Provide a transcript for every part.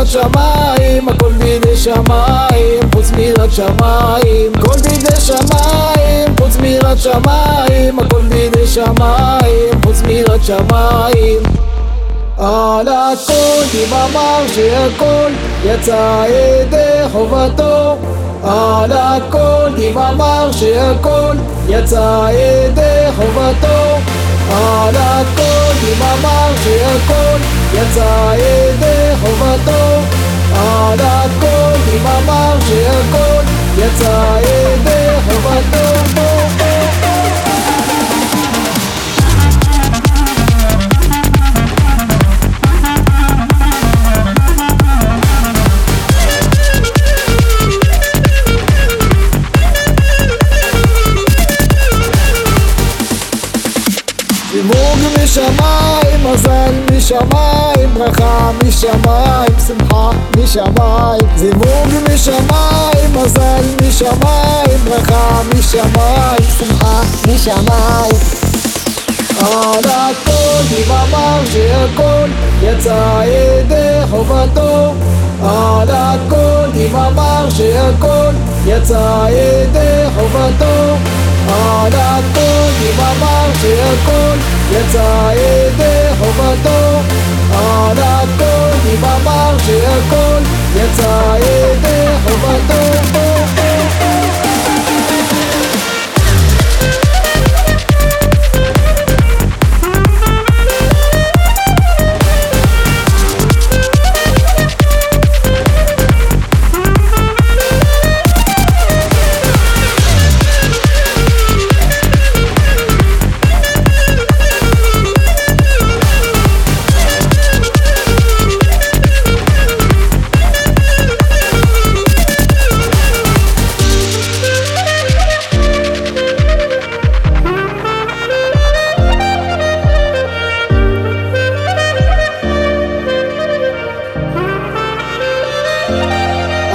מיראת שמיים, הכל בידי שמיים, חוץ מיראת שמיים, הכל בידי שמיים, חוץ מיראת שמיים, הכל בידי שמיים, חוץ מיראת שמיים. על הכל אם אמר שהכל יצא ידי חובתו. על הכל אם אמר שהכל יצא ידי חובתו. על הכל אם אמר שהכל יצא ידי חובתו על הכל אם אמר שהכל. יצא ידי חובתו זיווג משמיים, מזל משמיים, ברכה משמיים, שמחה משמיים. זיווג משמיים, מזל משמיים, ברכה משמיים, שמחה משמיים. על הכל אמר שהכל יצא ידי חובתו על הכל אמר שהכל יצא ידי חובתו על הכל אמר שהכל יצא ידי חובתו הכל אמר שהכל יצא ידי חובתו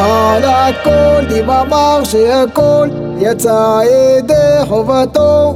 על הכל אם אמר שהכל יצא ידי חובתו